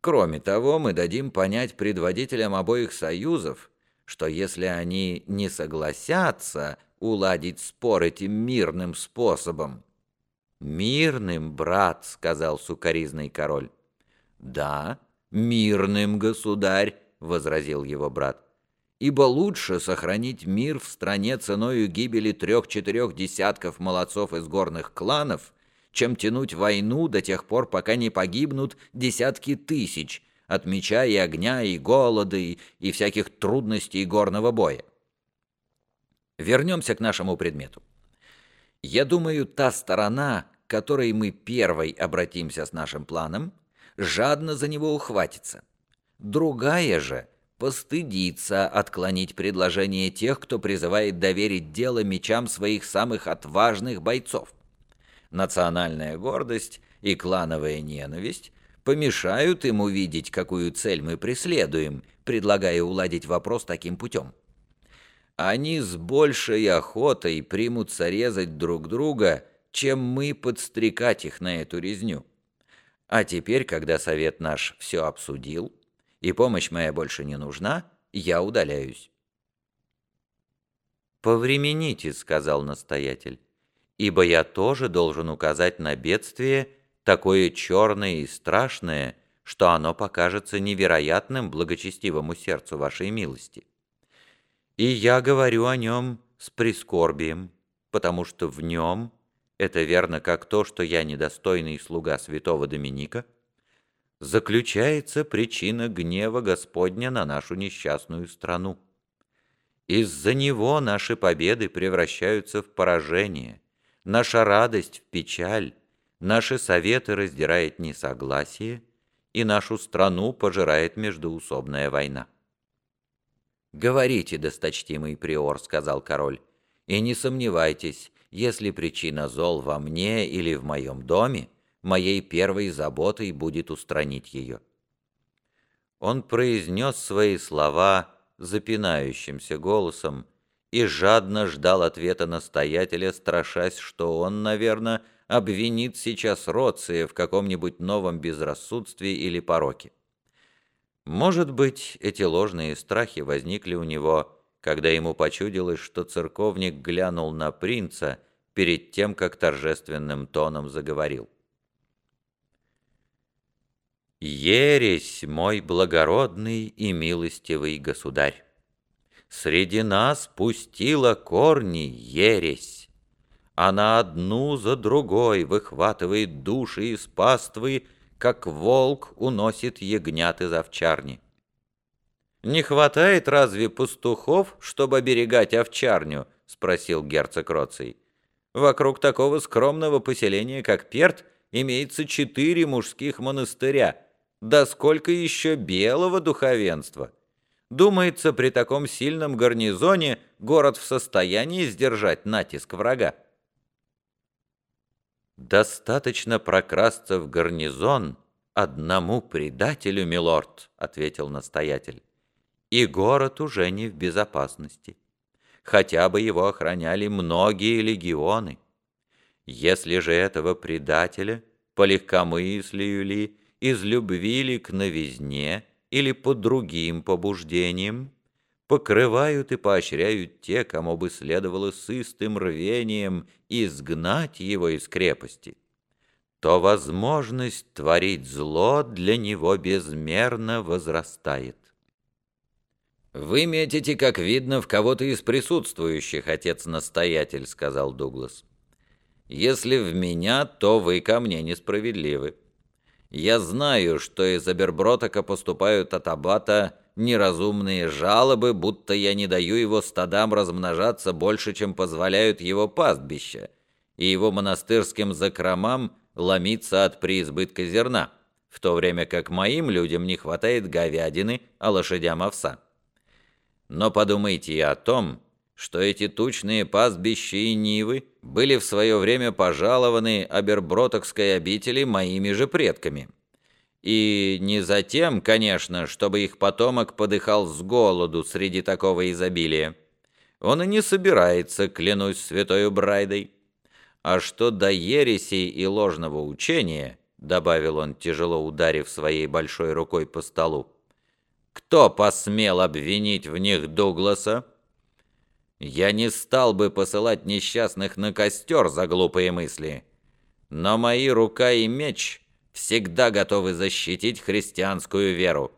Кроме того, мы дадим понять предводителям обоих союзов, что если они не согласятся уладить спор этим мирным способом... «Мирным, брат», — сказал сукоризный король. «Да, мирным, государь», — возразил его брат. «Ибо лучше сохранить мир в стране ценою гибели трех-четырех десятков молодцов из горных кланов, чем тянуть войну до тех пор, пока не погибнут десятки тысяч от меча и огня и голода и, и всяких трудностей горного боя. Вернемся к нашему предмету. Я думаю, та сторона, к которой мы первой обратимся с нашим планом, жадно за него ухватится. Другая же постыдится отклонить предложение тех, кто призывает доверить дело мечам своих самых отважных бойцов национальная гордость и клановая ненависть помешают им увидеть, какую цель мы преследуем, предлагая уладить вопрос таким путем. Они с большей охотой примутся резать друг друга, чем мы подстрекать их на эту резню. А теперь, когда совет наш все обсудил, и помощь моя больше не нужна, я удаляюсь. «Повремените», — сказал настоятель ибо я тоже должен указать на бедствие, такое черное и страшное, что оно покажется невероятным благочестивому сердцу вашей милости. И я говорю о нем с прискорбием, потому что в нем, это верно как то, что я недостойный слуга святого Доминика, заключается причина гнева Господня на нашу несчастную страну. Из-за него наши победы превращаются в поражение – наша радость в печаль, наши советы раздирает несогласие, и нашу страну пожирает междоусобная война. «Говорите, досточтимый приор», — сказал король, — «и не сомневайтесь, если причина зол во мне или в моем доме, моей первой заботой будет устранить ее». Он произнес свои слова запинающимся голосом, и жадно ждал ответа настоятеля, страшась, что он, наверное, обвинит сейчас Роция в каком-нибудь новом безрассудстве или пороке. Может быть, эти ложные страхи возникли у него, когда ему почудилось, что церковник глянул на принца перед тем, как торжественным тоном заговорил. «Ересь, мой благородный и милостивый государь! Среди нас пустила корни ересь. Она одну за другой выхватывает души из паствы, как волк уносит ягнят из овчарни. «Не хватает разве пастухов, чтобы оберегать овчарню?» — спросил герцог Роций. «Вокруг такого скромного поселения, как Перт, имеется четыре мужских монастыря. Да сколько еще белого духовенства!» Думается, при таком сильном гарнизоне город в состоянии сдержать натиск врага. «Достаточно прокрасться в гарнизон одному предателю, милорд», — ответил настоятель. «И город уже не в безопасности. Хотя бы его охраняли многие легионы. Если же этого предателя, по легкомыслию ли, из к новизне, или по другим побуждениям, покрывают и поощряют те, кому бы следовало с истым рвением изгнать его из крепости, то возможность творить зло для него безмерно возрастает. «Вы метите, как видно, в кого-то из присутствующих, отец-настоятель», — сказал Дуглас. «Если в меня, то вы ко мне несправедливы. Я знаю, что из Абербротока поступают от Аббата неразумные жалобы, будто я не даю его стадам размножаться больше, чем позволяют его пастбища, и его монастырским закромам ломиться от преизбытка зерна, в то время как моим людям не хватает говядины, а лошадям овса. Но подумайте и о том, что эти тучные пастбища и нивы были в свое время пожалованы Абербротокской обители моими же предками. И не затем, конечно, чтобы их потомок подыхал с голоду среди такого изобилия. Он и не собирается, клянусь святою Брайдой. А что до ереси и ложного учения, добавил он, тяжело ударив своей большой рукой по столу. «Кто посмел обвинить в них Дугласа? Я не стал бы посылать несчастных на костер за глупые мысли, но мои рука и меч всегда готовы защитить христианскую веру.